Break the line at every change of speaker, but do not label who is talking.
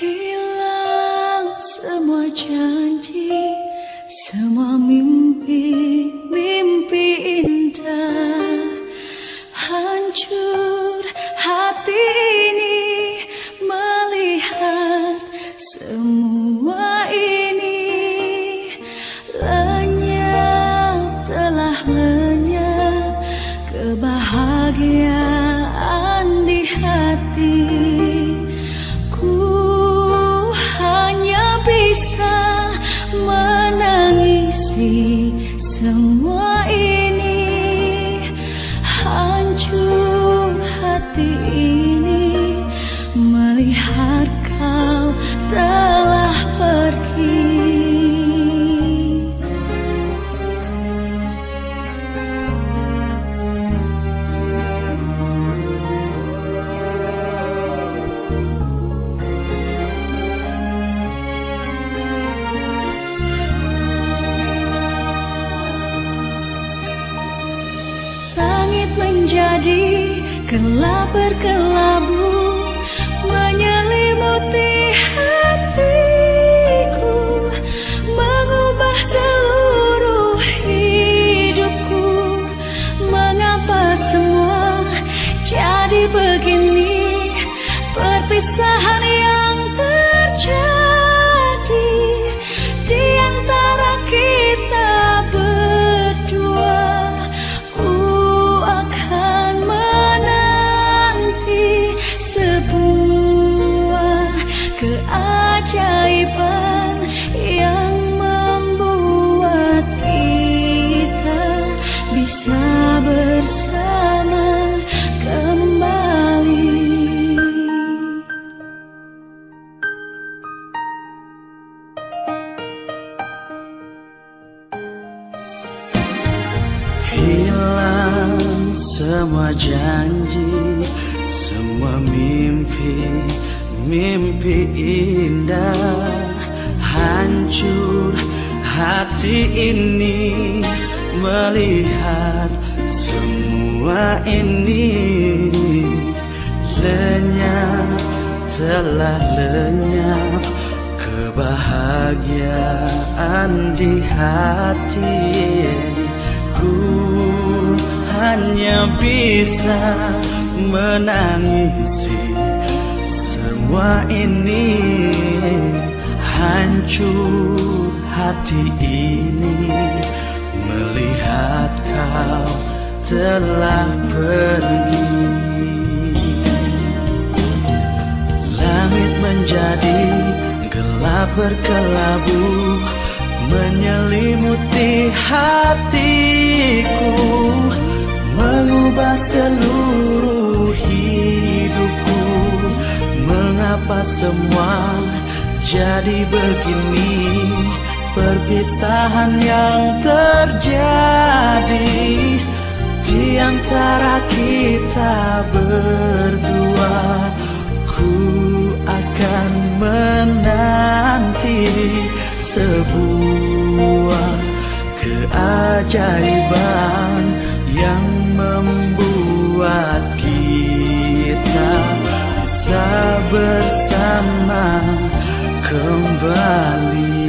hilang semua janji. hancur hati ini melihat semua ini. Lenyap telah lenyap kebahagiaan melihat kau telah pergi. Langit menjadi gelap berkelabu bersama kembali.
Hilang semua janji Semua mimpi Mimpi indah. Hancur hati ini melihat semua ini lenyap telah lenyap kebahagiaan di hati. Ku hanya bisa menangisi semua ini. Hancur hati ini. Melihat kau telah pergi. Langit menjadi gelap berkelabu Menyelimuti hatiku Mengubah seluruh hidupku. Mengapa semua jadi begini? Perpisahan yang terjadi antara kita berdua Ku akan menanti sebuah keajaiban Yang membuat kita bisa bersama kembali.